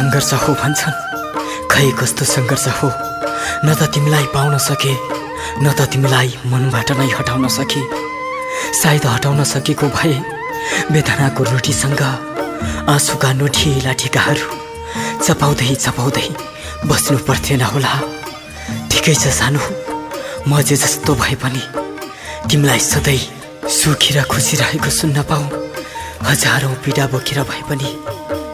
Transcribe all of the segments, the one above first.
सङ्घर्ष हो भन्छन्। खै कस्तो सङ्घर्ष हो? न त तिमीलाई पाउन सके न त तिमीलाई मनबाट नै हटाउन सके। सायद हटाउन सकेको भए वेदनाको रोटीसँग आँसुका नोठिला ठिकाहरू चपाउँदै चपाउँदै बस्नु पर्थेन होला। ठिकै छ सानो म जे जस्तो भए पनि तिमीलाई सधैँ सुखी र खुसी रहेको सुन्न पाऊ। हजारौँ पीडा बोकेर भए पनि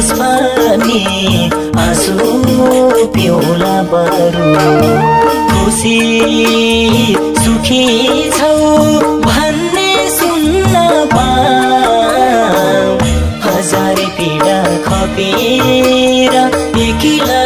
त्यसमा आसु आँसु पिउला बरु। खुसी सुखी छौ भन्ने सुन्न पा हजार पीडा खपेर एक्ला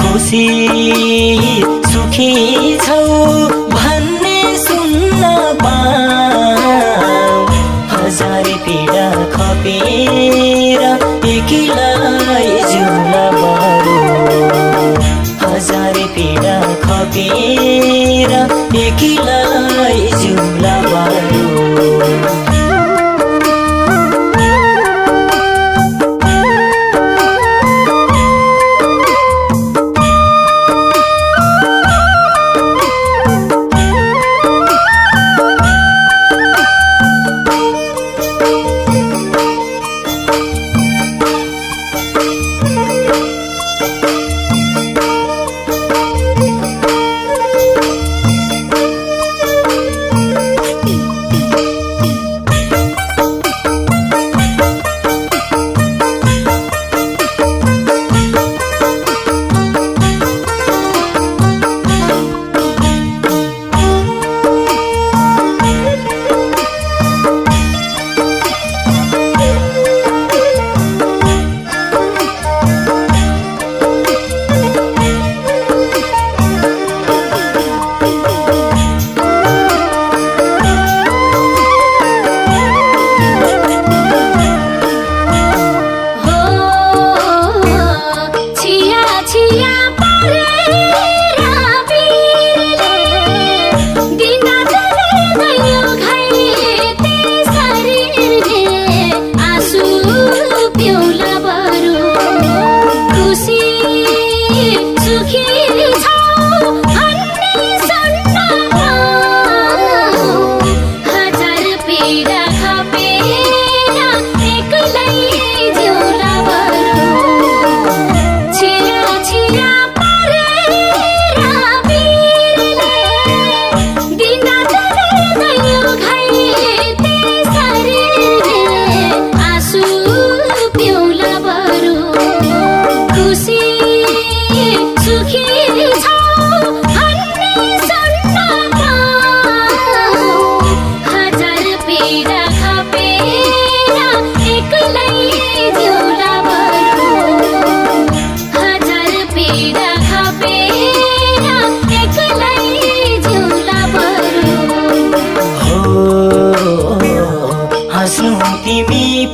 खुसी सुखी छौ।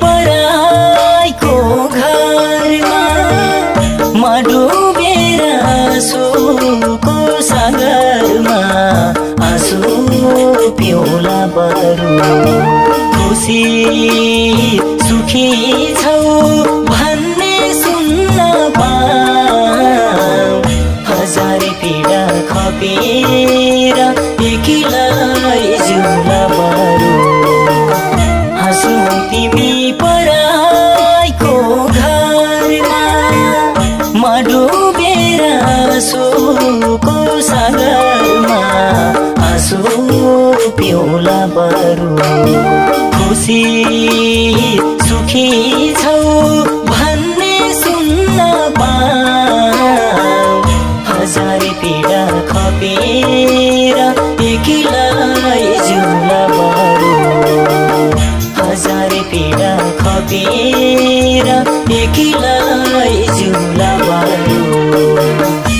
पराईको घरमा म डुबेर आँसुको सागरमा आँसु पिउला बरु। खुसी सुखी छौ भन्ने सुन्न पाऊ। हजार पीडा खपेर एक्लै जिउला आँसु पिउला बरु खुसी सुखी छौ भन्ने सुन्न हजार पीडा खपेर एकिलाई जुला बरु हजार पीडा खपेर एकिलाई जुला बरु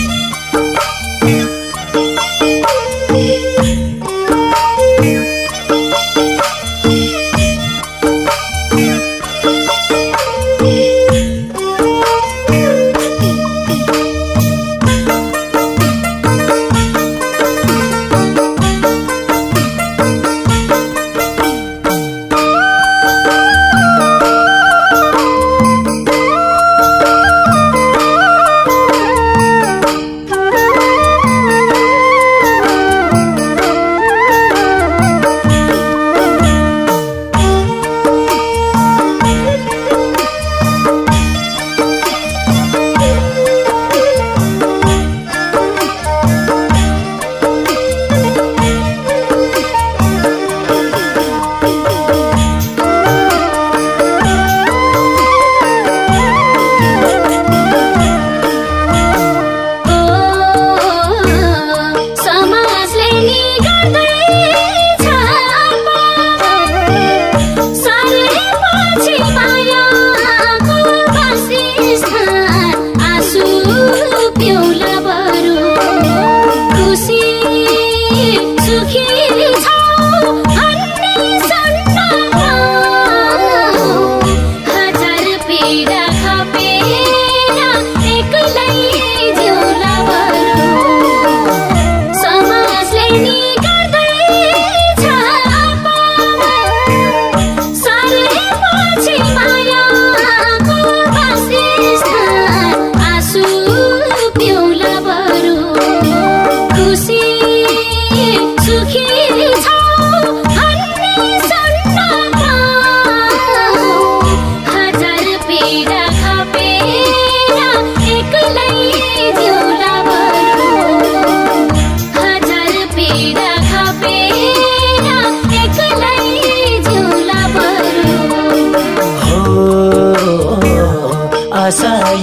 Jenny.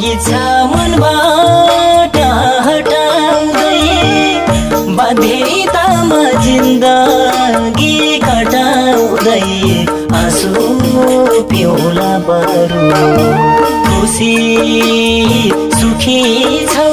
इच्छा मनबाट हटाउँदै बाध्यतामा जिन्दगी कटाउँदै आँसु पिउला बरु। खुसी सुखी छौ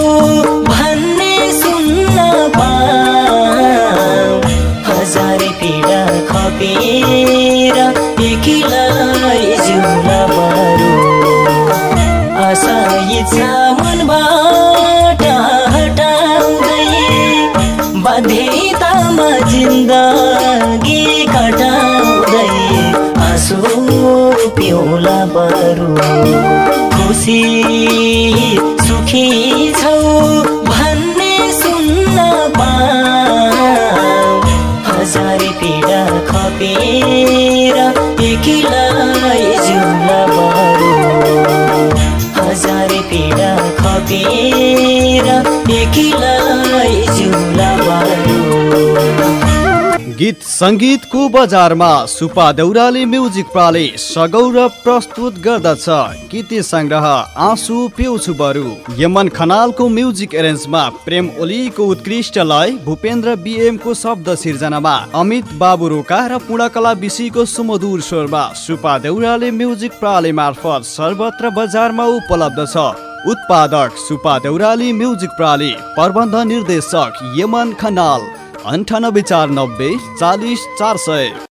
आँसु पिउला बरु खुसी सुखी छौ भन्ने सुन्न हजार पीडा खपेर एकिलाई जुला बरु हजार पीडा खपेर एकिलाई जुला बरु गीत सङ्गीतको बजारमा सुपा दौराले म्युजिक प्राले सगौरव प्रस्तुत गर्दछ। गीत सङ्ग्रह आँसु पिउँछु बरु। यमन खनालको म्युजिक एरेन्जमा प्रेम ओलीको उत्कृष्ट लय भूपेन्द्र बिएमको शब्द सिर्जनामा अमित बाबु रोका र पूर्णकला विषीको सुमधुर स्वरमा सुपा दौराले म्युजिक प्राले मार्फत सर्वत्र बजारमा उपलब्ध छ। उत्पादक सुपा दौराली म्युजिक प्राली प्रबन्ध निर्देशक यमन खनाल। अन्ठानब्बे चार नब्बे चालिस चार सय।